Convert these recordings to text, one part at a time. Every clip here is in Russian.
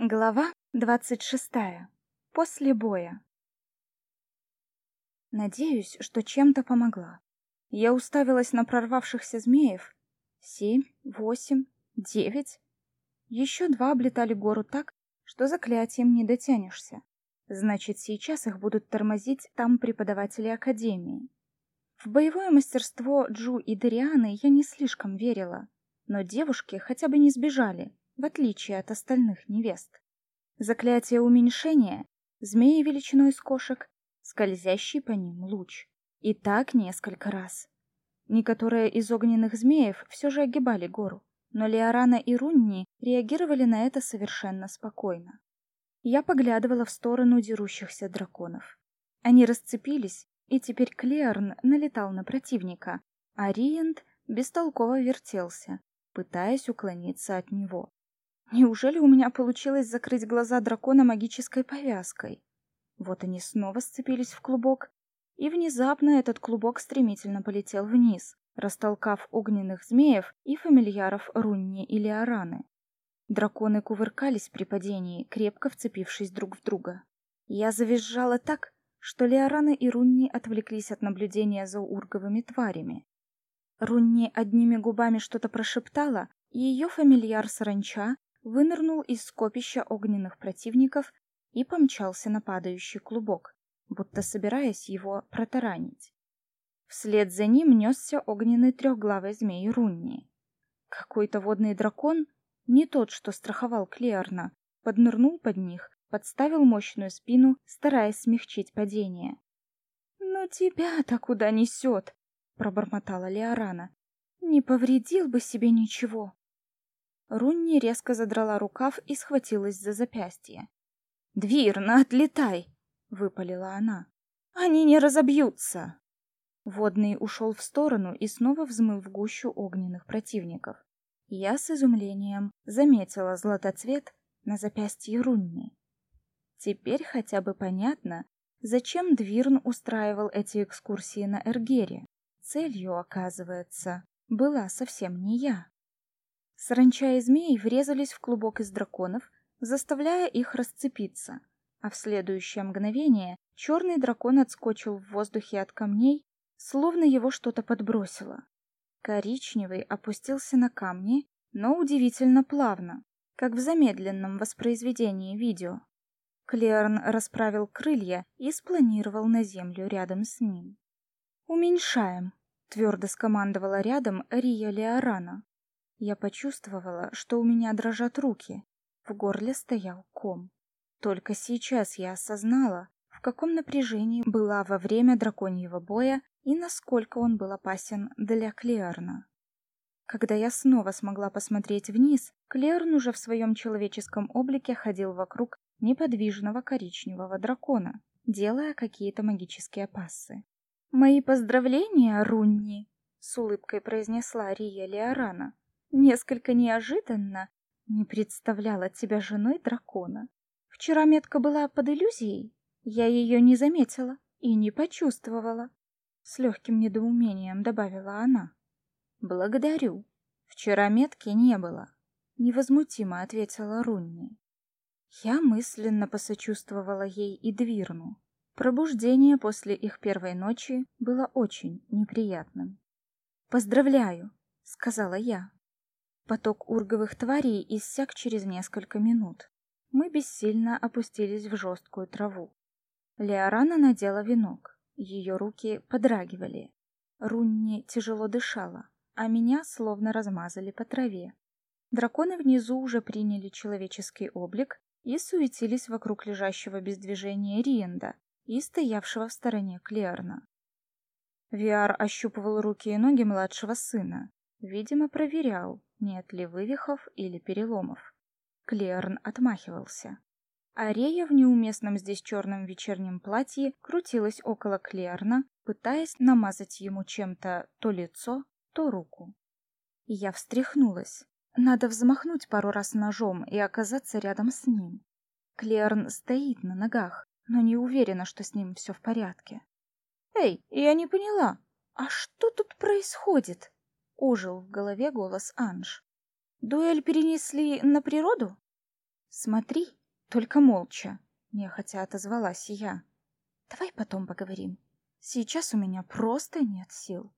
Глава двадцать шестая. После боя. Надеюсь, что чем-то помогла. Я уставилась на прорвавшихся змеев. Семь, восемь, девять. Еще два облетали гору так, что заклятием не дотянешься. Значит, сейчас их будут тормозить там преподаватели Академии. В боевое мастерство Джу и Дарианы я не слишком верила, но девушки хотя бы не сбежали, в отличие от остальных невест. Заклятие уменьшения, змеи величиной с кошек, скользящий по ним луч. И так несколько раз. Некоторые из огненных змеев все же огибали гору, но Леорана и Рунни реагировали на это совершенно спокойно. Я поглядывала в сторону дерущихся драконов. Они расцепились, и теперь Клеарн налетал на противника, а Риент бестолково вертелся, пытаясь уклониться от него. Неужели у меня получилось закрыть глаза дракона магической повязкой? Вот они снова сцепились в клубок, и внезапно этот клубок стремительно полетел вниз, растолкав огненных змеев и фамильяров Рунни и Леораны. Драконы кувыркались при падении, крепко вцепившись друг в друга. Я завизжала так, что Леорана и Рунни отвлеклись от наблюдения за урговыми тварями. Рунни одними губами что-то прошептала, и ее фамильяр Саранча вынырнул из скопища огненных противников и помчался на падающий клубок, будто собираясь его протаранить. Вслед за ним несся огненный трехглавый змей Рунни. Какой-то водный дракон, не тот, что страховал Клеарна, поднырнул под них, подставил мощную спину, стараясь смягчить падение. "Но тебя-то куда несет?» — пробормотала Леорана. "Не повредил бы себе ничего". Рунни резко задрала рукав и схватилась за запястье. "Двирна, отлетай!" выпалила она. "Они не разобьются!" Водный ушел в сторону и снова взмыл в гущу огненных противников. Я с изумлением заметила златоцвет на запястье Рунни. Теперь хотя бы понятно, зачем Двирн устраивал эти экскурсии на Эргере. Целью, оказывается, была совсем не я. Саранча и змеи врезались в клубок из драконов, заставляя их расцепиться, а в следующее мгновение черный дракон отскочил в воздухе от камней, словно его что-то подбросило. Коричневый опустился на камни, но удивительно плавно, как в замедленном воспроизведении видео. Клерн расправил крылья и спланировал на землю рядом с ним. «Уменьшаем», — твердо скомандовала рядом Рия Леорана. Я почувствовала, что у меня дрожат руки. В горле стоял ком. Только сейчас я осознала, в каком напряжении была во время драконьего боя и насколько он был опасен для Клеарна. Когда я снова смогла посмотреть вниз, Клеарн уже в своем человеческом облике ходил вокруг неподвижного коричневого дракона, делая какие-то магические пассы. «Мои поздравления, Рунни!» — с улыбкой произнесла Рия Леорана. Несколько неожиданно не представляла тебя женой дракона. Вчера метка была под иллюзией, я ее не заметила и не почувствовала. С легким недоумением добавила она. Благодарю. Вчера метки не было, невозмутимо ответила Рунни. Я мысленно посочувствовала ей и Двирну. Пробуждение после их первой ночи было очень неприятным. Поздравляю, сказала я. Поток урговых тварей иссяк через несколько минут. Мы бессильно опустились в жесткую траву. Леорана надела венок. Ее руки подрагивали. Рунни тяжело дышала, а меня словно размазали по траве. Драконы внизу уже приняли человеческий облик и суетились вокруг лежащего без движения Риенда и стоявшего в стороне Клерна. Виар ощупывал руки и ноги младшего сына, видимо, проверял, нет ли вывихов или переломов. Клерн отмахивался. Арея в неуместном здесь черном вечернем платье крутилась около Клерна, пытаясь намазать ему чем-то то лицо, то руку. Я встряхнулась. Надо взмахнуть пару раз ножом и оказаться рядом с ним. Клерн стоит на ногах, но не уверена, что с ним все в порядке. Эй, я не поняла. А что тут происходит? Ожил в голове голос Анж. Дуэль перенесли на природу? Смотри, только молча, нехотя отозвалась я. Давай потом поговорим. Сейчас у меня просто нет сил.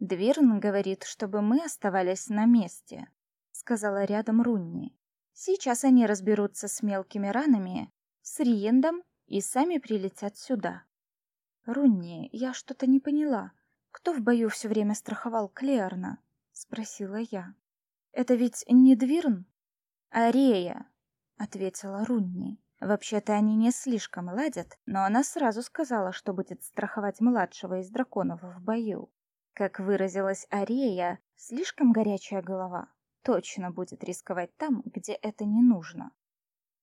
Дверн говорит, чтобы мы оставались на месте, сказала рядом Рунни. Сейчас они разберутся с мелкими ранами, с Риендом и сами прилетят сюда. Рунни, я что-то не поняла. Кто в бою все время страховал Клеарна? спросила я. Это ведь не Двирн? Арея, ответила Рунни. Вообще-то они не слишком ладят, но она сразу сказала, что будет страховать младшего из драконов в бою. Как выразилась Арея, слишком горячая голова точно будет рисковать там, где это не нужно.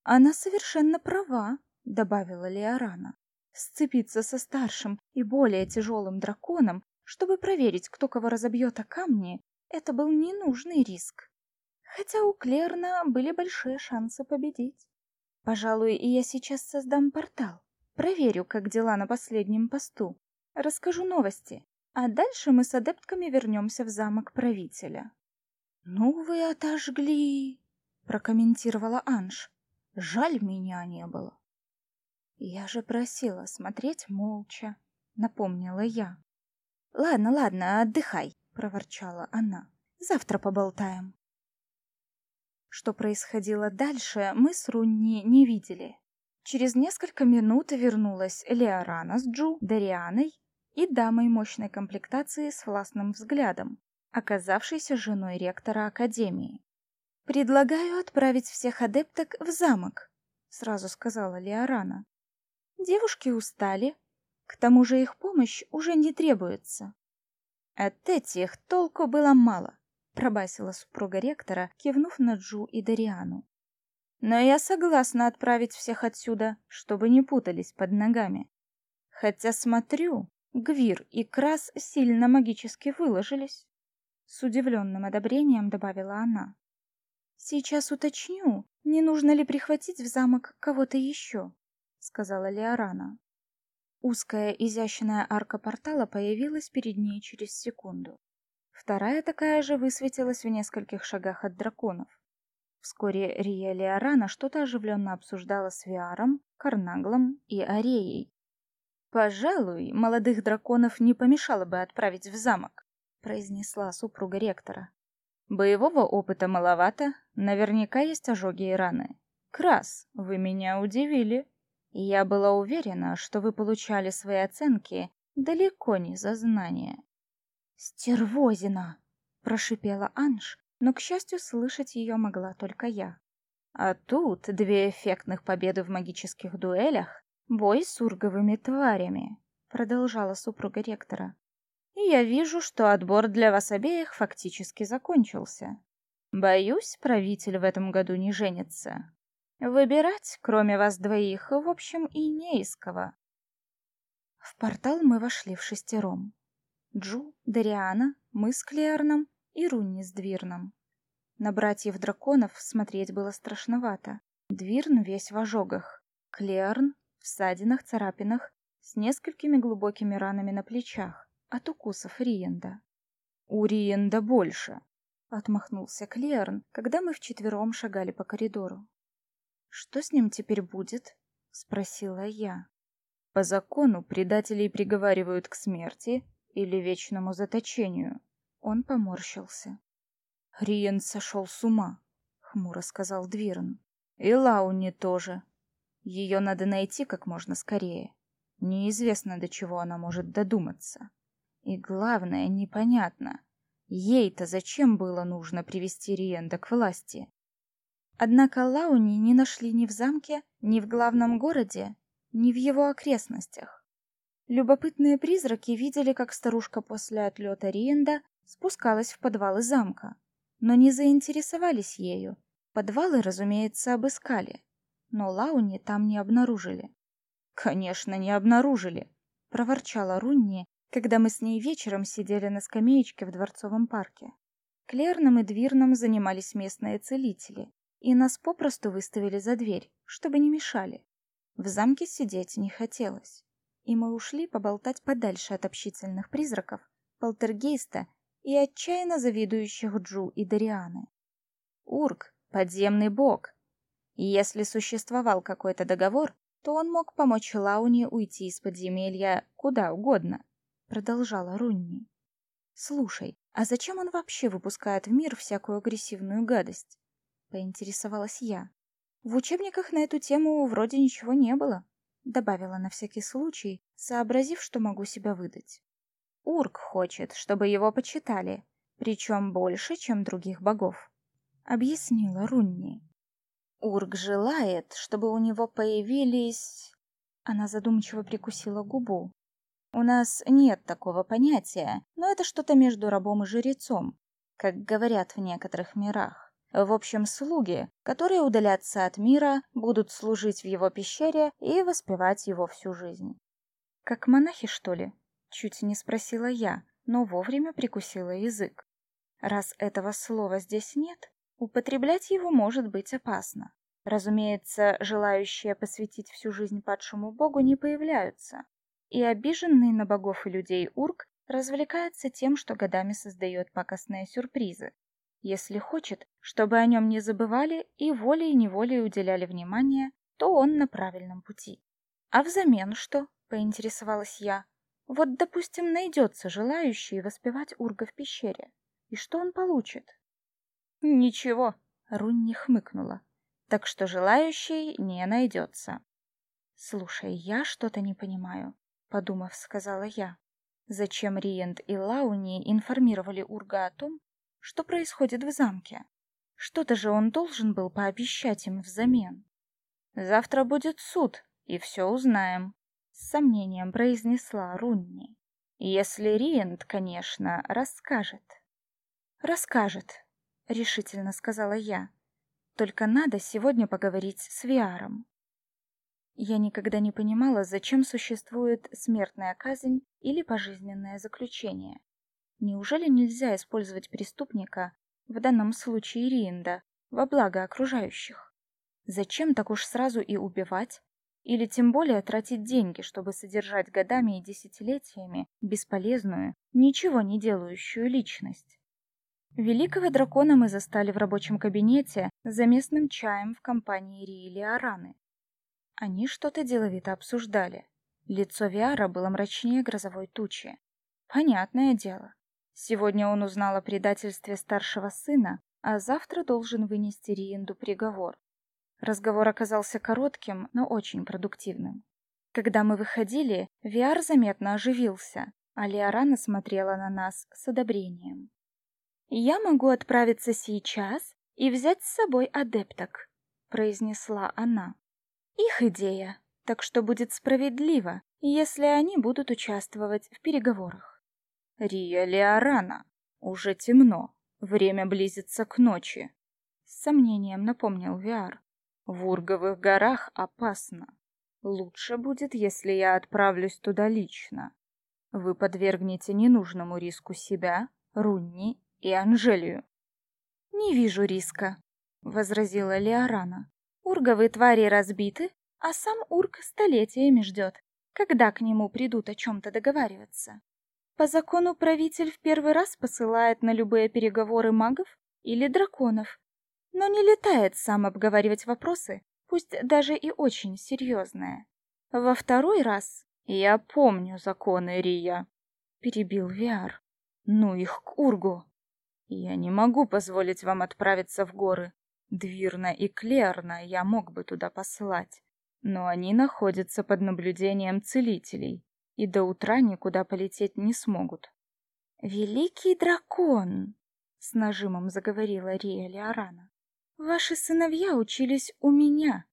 Она совершенно права, добавила Леорана. Сцепиться со старшим и более тяжелым драконом, чтобы проверить, кто кого разобьет о камни, это был ненужный риск. Хотя у Клерна были большие шансы победить. Пожалуй, и я сейчас создам портал. Проверю, как дела на последнем посту. Расскажу новости. А дальше мы с адептками вернемся в замок правителя. Ну вы отожгли, прокомментировала Анж. Жаль, меня не было. Я же просила смотреть молча, напомнила я. Ладно, ладно, отдыхай, проворчала она. Завтра поболтаем. Что происходило дальше, мы с Рунни не видели. Через несколько минут вернулась Леорана с Джу, Дарианой и дамой мощной комплектации с властным взглядом, оказавшейся женой ректора академии. Предлагаю отправить всех адепток в замок, сразу сказала Леорана. Девушки устали, к тому же их помощь уже не требуется. От этих толку было мало пробасила супруга ректора, кивнув на Джу и Дариану. Но я согласна отправить всех отсюда, чтобы не путались под ногами. Хотя смотрю, Гвир и Крас сильно магически выложились. С удивленным одобрением добавила она. Сейчас уточню, не нужно ли прихватить в замок кого-то еще, сказала Леорана. Узкая изящная арка портала появилась перед ней через секунду. Вторая такая же высветилась в нескольких шагах от драконов. Вскоре Рия Леорана что-то оживленно обсуждала с Виаром, Карнаглом и Ареей. «Пожалуй, молодых драконов не помешало бы отправить в замок», — произнесла супруга ректора. «Боевого опыта маловато, наверняка есть ожоги и раны. Крас, вы меня удивили. Я была уверена, что вы получали свои оценки далеко не за знания». «Стервозина!» — прошипела Анж, но, к счастью, слышать ее могла только я. А тут две эффектных победы в магических дуэлях, бой с урговыми тварями, продолжала супруга ректора. И я вижу, что отбор для вас обеих фактически закончился. Боюсь, правитель в этом году не женится. Выбирать, кроме вас двоих, в общем, и не из кого. В портал мы вошли в шестером. Джу, Дариана, мы с Клеарном и Рунни с Двирном. На братьев-драконов смотреть было страшновато. Двирн весь в ожогах, Клеарн в ссадинах, царапинах, с несколькими глубокими ранами на плечах от укусов Риенда. «У Риенда больше», — отмахнулся Клеарн, когда мы вчетвером шагали по коридору. «Что с ним теперь будет?» — спросила я. «По закону предателей приговаривают к смерти или вечному заточению. Он поморщился. Риен сошел с ума, хмуро сказал Двирн. И Лауни тоже. Ее надо найти как можно скорее. Неизвестно, до чего она может додуматься. И главное, непонятно, ей-то зачем было нужно привести Риенда к власти? Однако Лауни не нашли ни в замке, ни в главном городе, ни в его окрестностях. Любопытные призраки видели, как старушка после отлета Риенда спускалась в подвалы замка, но не заинтересовались ею. Подвалы, разумеется, обыскали, но Лауни там не обнаружили. Конечно, не обнаружили, проворчала Рунни, когда мы с ней вечером сидели на скамеечке в дворцовом парке. Клерном и Двирном занимались местные целители, и нас попросту выставили за дверь, чтобы не мешали. В замке сидеть не хотелось и мы ушли поболтать подальше от общительных призраков, полтергейста и отчаянно завидующих Джу и Дарианы. Урк — подземный бог. Если существовал какой-то договор, то он мог помочь Лауне уйти из подземелья куда угодно, продолжала Рунни. Слушай, а зачем он вообще выпускает в мир всякую агрессивную гадость? Поинтересовалась я. В учебниках на эту тему вроде ничего не было, добавила на всякий случай, сообразив, что могу себя выдать. Урк хочет, чтобы его почитали, причем больше, чем других богов, объяснила Рунни. Урк желает, чтобы у него появились... Она задумчиво прикусила губу. У нас нет такого понятия, но это что-то между рабом и жрецом, как говорят в некоторых мирах. В общем, слуги, которые удалятся от мира, будут служить в его пещере и воспевать его всю жизнь. Как монахи, что ли? Чуть не спросила я, но вовремя прикусила язык. Раз этого слова здесь нет, употреблять его может быть опасно. Разумеется, желающие посвятить всю жизнь падшему богу не появляются, и обиженный на богов и людей Урк развлекается тем, что годами создает пакостные сюрпризы. Если хочет, чтобы о нем не забывали и волей-неволей уделяли внимание, то он на правильном пути. А взамен что? поинтересовалась я. Вот, допустим, найдется желающий воспевать Урга в пещере. И что он получит? Ничего, Рунни хмыкнула. Так что желающий не найдется. Слушай, я что-то не понимаю подумав, сказала я. Зачем Риент и Лауни информировали Урга о том, что происходит в замке? Что-то же он должен был пообещать им взамен. Завтра будет суд, и все узнаем, с сомнением произнесла Рунни. Если Риент, конечно, расскажет. Расскажет, решительно сказала я. Только надо сегодня поговорить с Виаром. Я никогда не понимала, зачем существует смертная казнь или пожизненное заключение. Неужели нельзя использовать преступника, в данном случае Ринда, во благо окружающих? Зачем так уж сразу и убивать? Или тем более тратить деньги, чтобы содержать годами и десятилетиями бесполезную, ничего не делающую личность? Великого дракона мы застали в рабочем кабинете за местным чаем в компании Риили Араны. Они что-то деловито обсуждали. Лицо Виара было мрачнее грозовой тучи. Понятное дело. Сегодня он узнал о предательстве старшего сына, а завтра должен вынести Риенду приговор. Разговор оказался коротким, но очень продуктивным. Когда мы выходили, Виар заметно оживился, а Лиарана смотрела на нас с одобрением. «Я могу отправиться сейчас и взять с собой адепток», — произнесла она. Их идея, так что будет справедливо, если они будут участвовать в переговорах. Рия Леорана, уже темно, время близится к ночи. С сомнением напомнил Виар. В Урговых горах опасно. Лучше будет, если я отправлюсь туда лично. Вы подвергнете ненужному риску себя, Рунни и Анжелию. Не вижу риска, возразила Леорана. Урговые твари разбиты, а сам Урк столетиями ждет, когда к нему придут о чем-то договариваться. По закону правитель в первый раз посылает на любые переговоры магов или драконов, но не летает сам обговаривать вопросы, пусть даже и очень серьезные. Во второй раз «Я помню законы Рия», — перебил Виар. «Ну их к Ургу. Я не могу позволить вам отправиться в горы. Двирна и Клерна я мог бы туда послать, но они находятся под наблюдением целителей и до утра никуда полететь не смогут. «Великий дракон!» — с нажимом заговорила Рия Леорана. «Ваши сыновья учились у меня.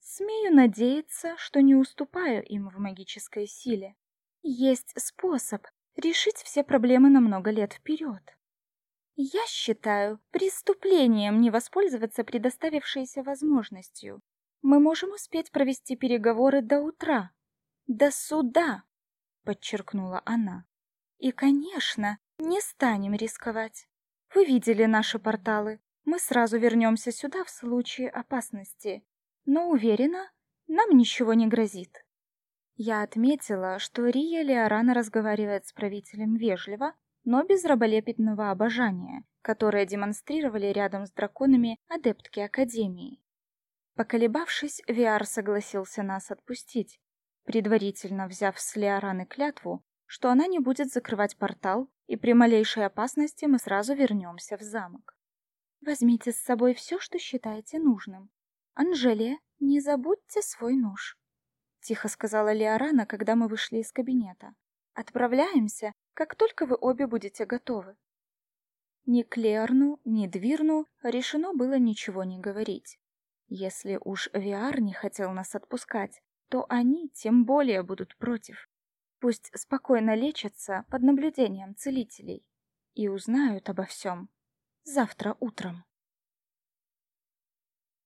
Смею надеяться, что не уступаю им в магической силе. Есть способ решить все проблемы на много лет вперед. Я считаю преступлением не воспользоваться предоставившейся возможностью. Мы можем успеть провести переговоры до утра, до суда, подчеркнула она. И, конечно, не станем рисковать. Вы видели наши порталы. Мы сразу вернемся сюда в случае опасности. Но уверена, нам ничего не грозит. Я отметила, что Рия Леорана разговаривает с правителем вежливо, но без раболепетного обожания, которое демонстрировали рядом с драконами адептки Академии. Поколебавшись, Виар согласился нас отпустить, предварительно взяв с Леораны клятву, что она не будет закрывать портал, и при малейшей опасности мы сразу вернемся в замок. Возьмите с собой все, что считаете нужным. Анжелия, не забудьте свой нож, тихо сказала Леорана, когда мы вышли из кабинета. Отправляемся, как только вы обе будете готовы. Ни Клерну, ни Двирну решено было ничего не говорить. Если уж Виар не хотел нас отпускать, то они тем более будут против. Пусть спокойно лечатся под наблюдением целителей и узнают обо всем завтра утром.